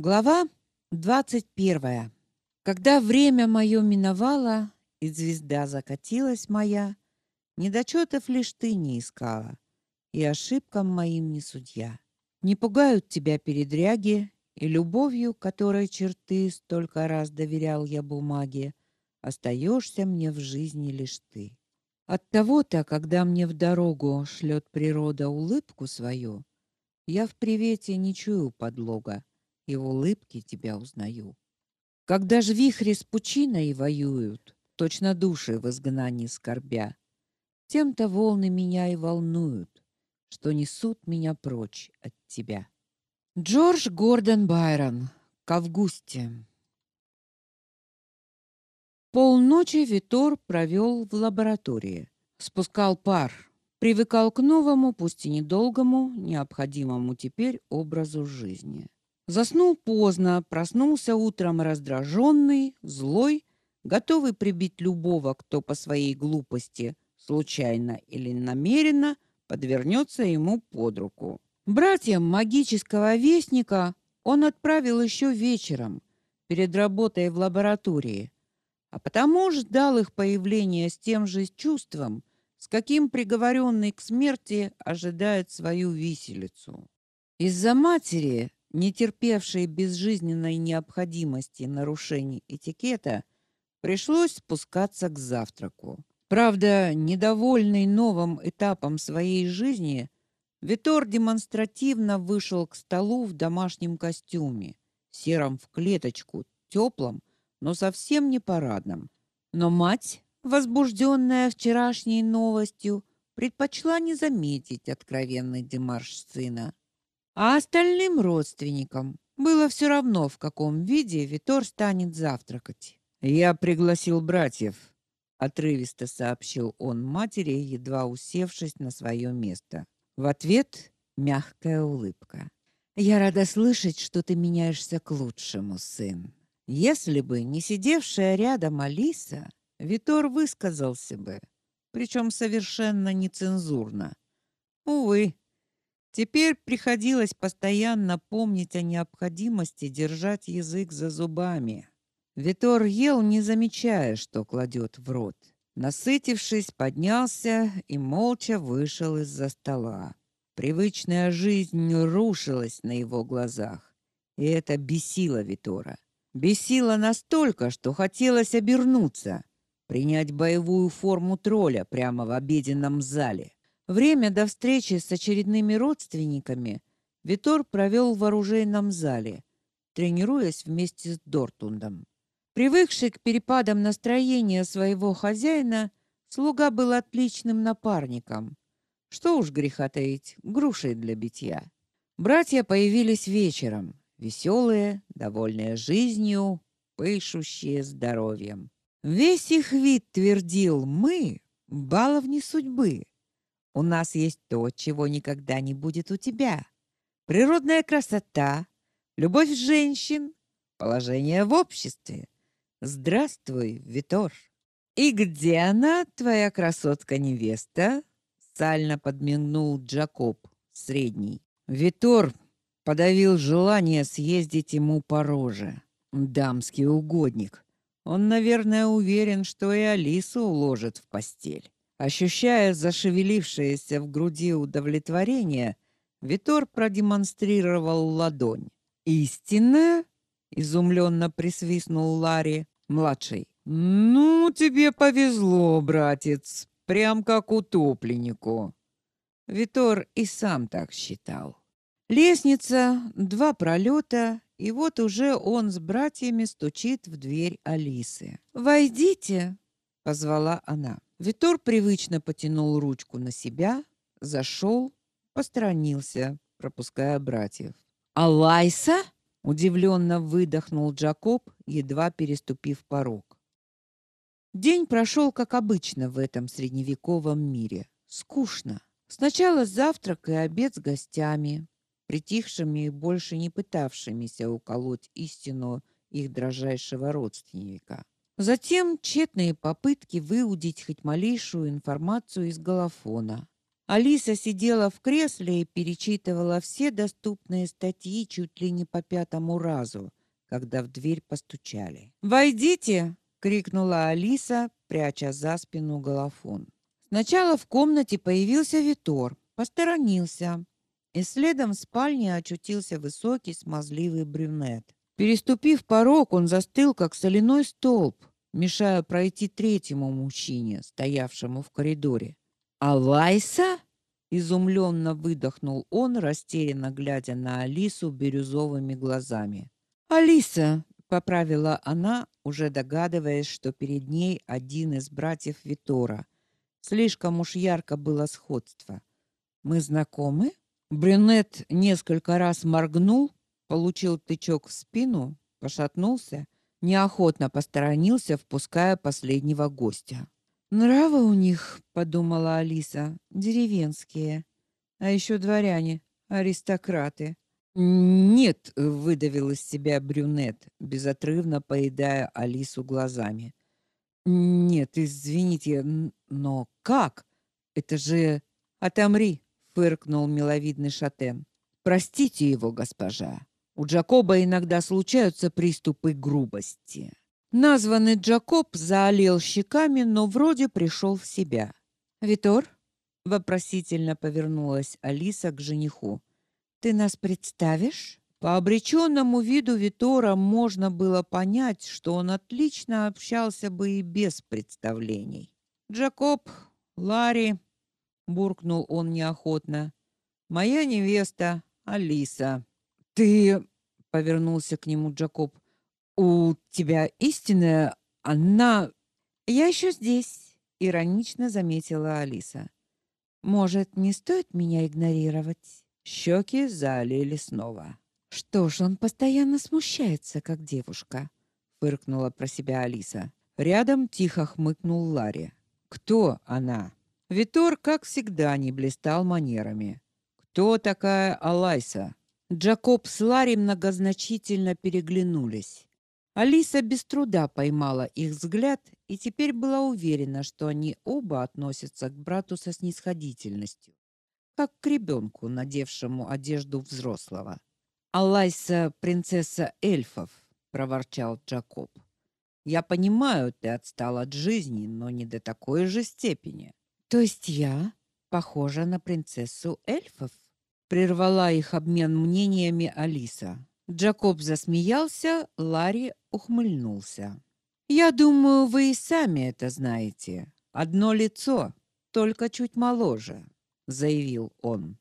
Глава 21. Когда время мое миновало, и звезда закатилась моя, недочетов лишь ты не искала, и ошибкам моим не судья. Не пугают тебя передряги, и любовью, которой черты столько раз доверял я бумаге, остаешься мне в жизни лишь ты. От того-то, когда мне в дорогу шлет природа улыбку свою, я в привете не чую подлога, и в улыбке тебя узнаю. Когда ж вихри с пучиной воюют, точно души в изгнании скорбя, тем-то волны меня и волнуют, что несут меня прочь от тебя. Джордж Гордон Байрон. К Августе. Полночи Витор провел в лаборатории. Спускал пар, привыкал к новому, пусть и недолгому, необходимому теперь образу жизни. Заснул поздно, проснулся утром раздраженный, злой, готовый прибить любого, кто по своей глупости, случайно или намеренно, подвернется ему под руку. Братьям магического вестника он отправил еще вечером, перед работой в лаборатории, а потому ждал их появления с тем же чувством, с каким приговоренный к смерти ожидает свою виселицу. Из-за матери, не терпевшей безжизненной необходимости нарушений этикета, пришлось спускаться к завтраку. Правда, недовольный новым этапом своей жизни, Витор демонстративно вышел к столу в домашнем костюме, сером в клеточку, теплом, но совсем не парадном. Но мать, возбужденная вчерашней новостью, предпочла не заметить откровенный демарш сына. А остальным родственникам было все равно, в каком виде Витор станет завтракать. «Я пригласил братьев», — отрывисто сообщил он матери, едва усевшись на свое место. В ответ мягкая улыбка. «Я рада слышать, что ты меняешься к лучшему, сын». Если бы не сидевшая рядом Алиса, Витор высказался бы, причем совершенно нецензурно. Увы, теперь приходилось постоянно помнить о необходимости держать язык за зубами. Витор ел, не замечая, что кладет в рот. Насытившись, поднялся и молча вышел из-за стола. Привычная жизнь рушилась на его глазах, и это бесило Витора. Бесило настолько, что хотелось обернуться, принять боевую форму тролля прямо в обеденном зале. Время до встречи с очередными родственниками Витор провел в оружейном зале, тренируясь вместе с Дортундом. Привыкший к перепадам настроения своего хозяина, слуга был отличным напарником. Что уж греха таить, грушей для битья. Братья появились вечером, веселые, довольные жизнью, пышущие здоровьем. Весь их вид твердил: "Мы баловни судьбы. У нас есть то, чего никогда не будет у тебя: природная красота, любовь женщин, положение в обществе. Здравствуй, Витор. И где она, твоя красотка-невеста?" сально подмигнул Джакоб, средний. Витор Подавил желание съездить ему по роже. Дамский угодник. Он, наверное, уверен, что и Алису уложит в постель. Ощущая зашевелившееся в груди удовлетворение, Витор продемонстрировал ладонь. «Истинная?» — изумленно присвистнул Ларри, младший. «Ну, тебе повезло, братец, прям как утопленнику». Витор и сам так считал. Лестница, два пролета, и вот уже он с братьями стучит в дверь Алисы. «Войдите!» — позвала она. Витор привычно потянул ручку на себя, зашел, посторонился, пропуская братьев. «Алайса?» — удивленно выдохнул Джакоб, едва переступив порог. День прошел, как обычно в этом средневековом мире. Скучно. Сначала завтрак и обед с гостями, притихшими и больше не пытавшимися уколоть истину их дрожайшего родственника. Затем тщетные попытки выудить хоть малейшую информацию из голофона. Алиса сидела в кресле и перечитывала все доступные статьи чуть ли не по пятому разу, когда в дверь постучали. "Войдите!" крикнула Алиса, пряча за спину голофон. Сначала в комнате появился Витор, посторонился, и следом в спальне очутился высокий смазливый брюнет. Переступив порог, он застыл как соляной столб, мешая пройти третьему мужчине, стоявшему в коридоре. «Алайса?» — изумленно выдохнул он, растерянно глядя на Алису бирюзовыми глазами. «Алиса!» — поправила она, уже догадываясь, что перед ней один из братьев Витора. Слишком уж ярко было сходство. «Мы знакомы?» Брюнет несколько раз моргнул, получил тычок в спину, пошатнулся, неохотно посторонился, впуская последнего гостя. Нравы у них, подумала Алиса, деревенские, а еще дворяне, аристократы. Нет, выдавил из себя брюнет, безотрывно поедая Алису глазами. Нет, извините, но как? Это же отомри, фыркнул миловидный шатен. Простите его, госпожа. У Джакоба иногда случаются приступы грубости. Названный Джакоб заолел щеками, но вроде пришел в себя. «Витор?» — вопросительно повернулась Алиса к жениху. «Ты нас представишь?» По обреченному виду Витора можно было понять, что он отлично общался бы и без представлений. «Джакоб, Ларри», — буркнул он неохотно, — «моя невеста Алиса». «Ты...» — повернулся к нему Джакоб. У тебя истинная, она Я еще здесь, иронично заметила Алиса. Может, не стоит меня игнорировать? Щеки залили снова. Что ж, он постоянно смущается, как девушка, фыркнула про себя Алиса. Рядом тихо хмыкнул Ларри. Кто она? Витор, как всегда, не блистал манерами. Кто такая Алайса? Джакоб с Ларри многозначительно переглянулись. Алиса без труда поймала их взгляд и теперь была уверена, что они оба относятся к брату со снисходительностью, как к ребенку, надевшему одежду взрослого. «Алайса — принцесса эльфов», — проворчал Джакоб. «Я понимаю, ты отстал от жизни, но не до такой же степени». «То есть я похожа на принцессу эльфов?» — прервала их обмен мнениями Алиса. Джакоб засмеялся, Ларри ухмыльнулся. Я думаю, вы и сами это знаете. Одно лицо, только чуть моложе, заявил он.